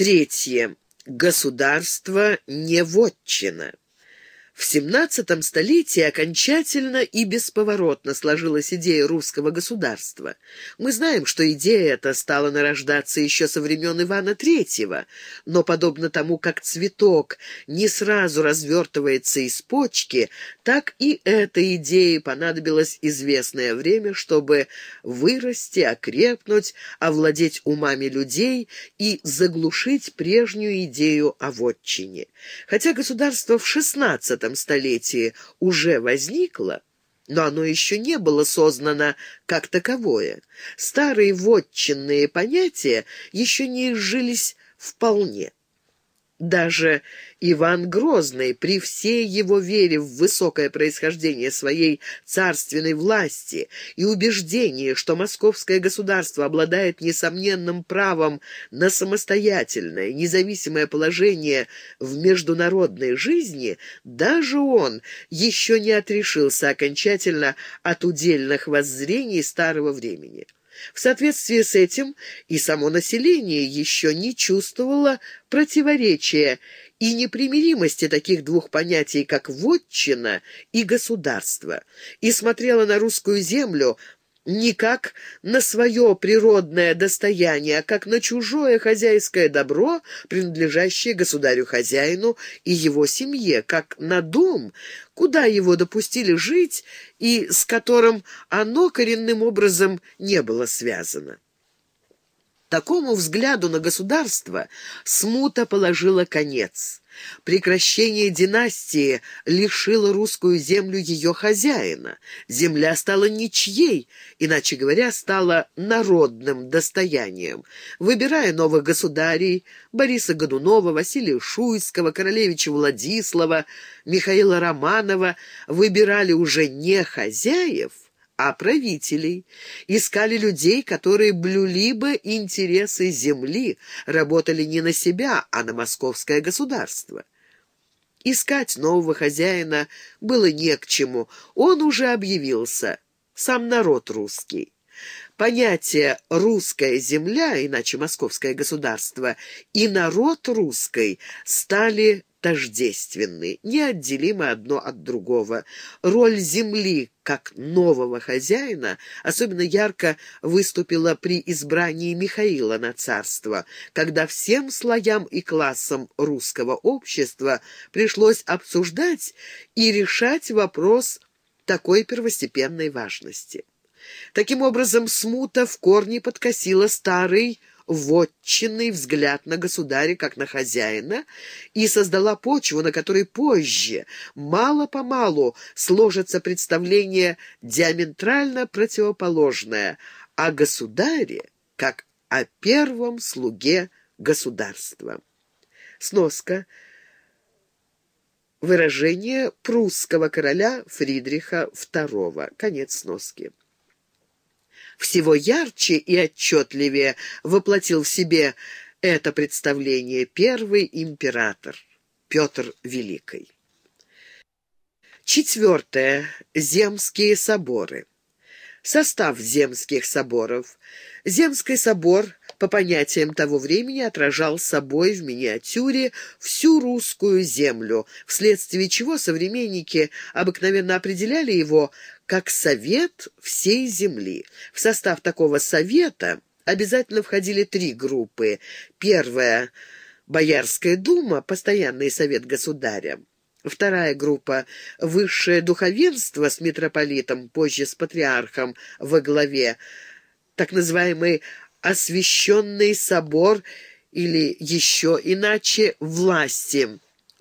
Третье. Государство не вотчина. В XVII столетии окончательно и бесповоротно сложилась идея русского государства. Мы знаем, что идея эта стала нарождаться еще со времен Ивана III, но, подобно тому, как цветок не сразу развертывается из почки, так и этой идее понадобилось известное время, чтобы вырасти, окрепнуть, овладеть умами людей и заглушить прежнюю идею о вотчине. Хотя государство в XVI столетии уже возникло, но оно еще не было сознано как таковое. Старые вотчинные понятия еще не изжились вполне. Даже Иван Грозный, при всей его вере в высокое происхождение своей царственной власти и убеждении, что московское государство обладает несомненным правом на самостоятельное, независимое положение в международной жизни, даже он еще не отрешился окончательно от удельных воззрений старого времени. В соответствии с этим и само население еще не чувствовало противоречия и непримиримости таких двух понятий, как «вотчина» и «государство», и смотрело на русскую землю не как на свое природное достояние, а как на чужое хозяйское добро, принадлежащее государю-хозяину и его семье, как на дом, куда его допустили жить и с которым оно коренным образом не было связано. Такому взгляду на государство смута положила конец. Прекращение династии лишило русскую землю ее хозяина. Земля стала ничьей, иначе говоря, стала народным достоянием. Выбирая новых государей, Бориса Годунова, Василия Шуйского, королевича Владислава, Михаила Романова, выбирали уже не хозяев, а правителей. Искали людей, которые блюли бы интересы земли, работали не на себя, а на московское государство. Искать нового хозяина было не к чему, он уже объявился, сам народ русский. Понятие «русская земля», иначе московское государство, и народ русской стали тождественны, неотделимы одно от другого. Роль земли как нового хозяина особенно ярко выступила при избрании Михаила на царство, когда всем слоям и классам русского общества пришлось обсуждать и решать вопрос такой первостепенной важности. Таким образом, смута в корне подкосила старый вотчинный взгляд на государя как на хозяина и создала почву, на которой позже, мало-помалу, сложится представление диаметрально противоположное о государе как о первом слуге государства. Сноска. Выражение прусского короля Фридриха II. Конец сноски всего ярче и отчетливее воплотил в себе это представление первый император Петр Великий. Четвертое. Земские соборы. Состав земских соборов. Земский собор, по понятиям того времени, отражал собой в миниатюре всю русскую землю, вследствие чего современники обыкновенно определяли его как совет всей земли. В состав такого совета обязательно входили три группы. Первая – Боярская дума, постоянный совет государя. Вторая группа – высшее духовенство с митрополитом, позже с патриархом во главе, так называемый «освященный собор» или еще иначе «власти»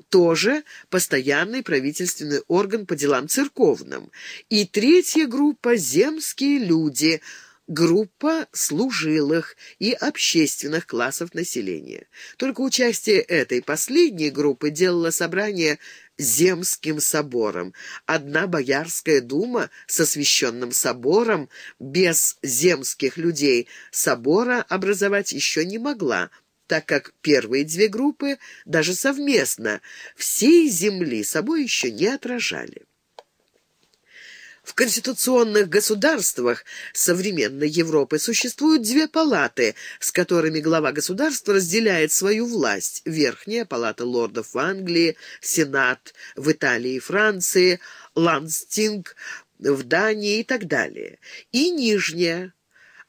тоже постоянный правительственный орган по делам церковным. И третья группа – земские люди – группа служилых и общественных классов населения. Только участие этой последней группы делало собрание земским собором. Одна боярская дума со священным собором без земских людей собора образовать еще не могла, так как первые две группы даже совместно всей земли собой еще не отражали. В конституционных государствах современной Европы существуют две палаты, с которыми глава государства разделяет свою власть. Верхняя палата лордов в Англии, Сенат в Италии и Франции, Ландстинг в Дании и так далее. И нижняя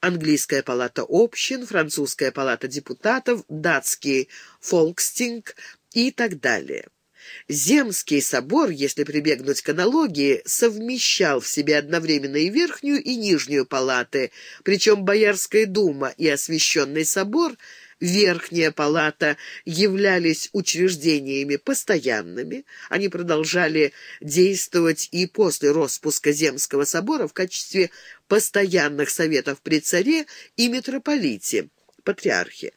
английская палата общин, французская палата депутатов, датский фолькетинг и так далее. Земский собор, если прибегнуть к аналогии, совмещал в себе одновременно и верхнюю, и нижнюю палаты, причем Боярская дума и освященный собор – Верхняя палата являлись учреждениями постоянными. Они продолжали действовать и после распуска Земского собора в качестве постоянных советов при царе и митрополите, патриархе.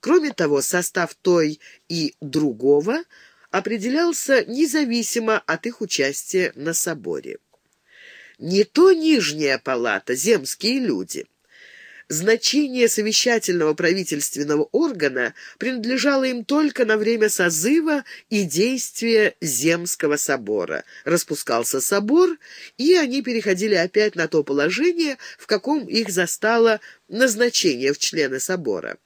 Кроме того, состав той и другого – определялся независимо от их участия на соборе. Не то нижняя палата, земские люди. Значение совещательного правительственного органа принадлежало им только на время созыва и действия Земского собора. Распускался собор, и они переходили опять на то положение, в каком их застало назначение в члены собора.